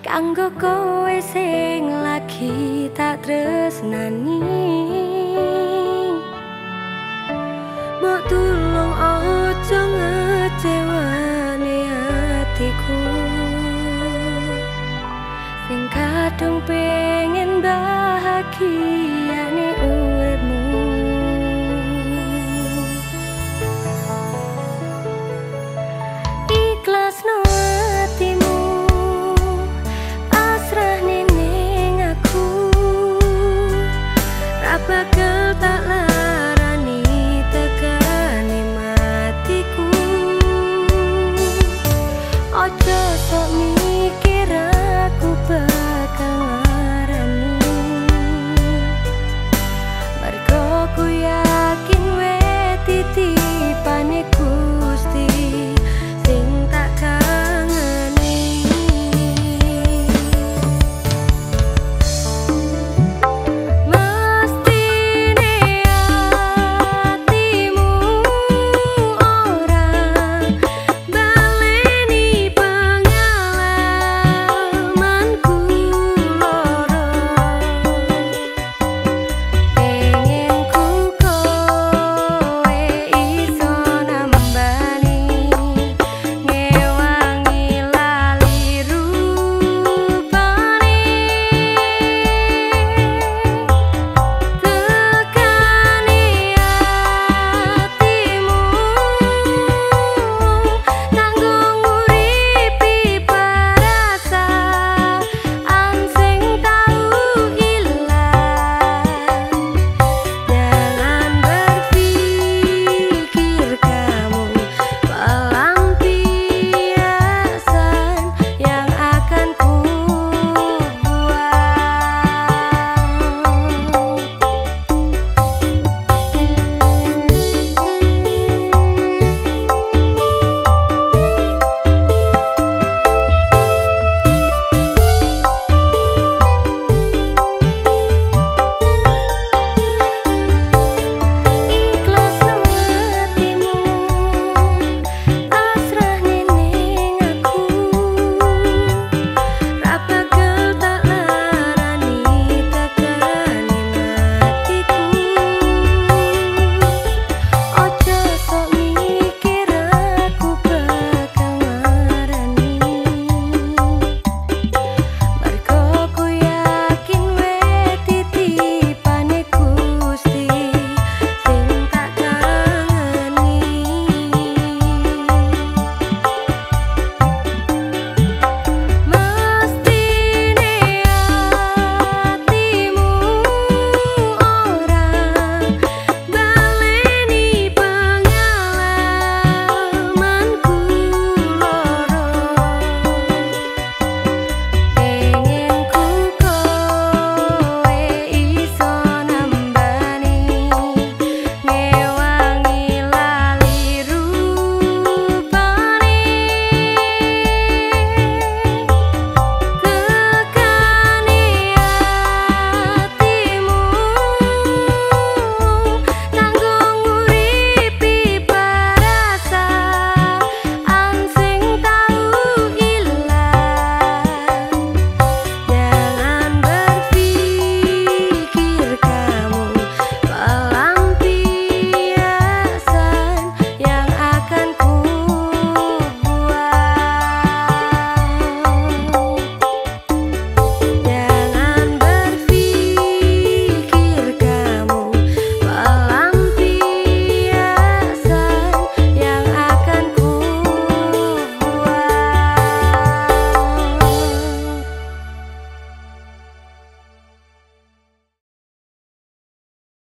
Kanggo kowe sing lagi tak tresnani.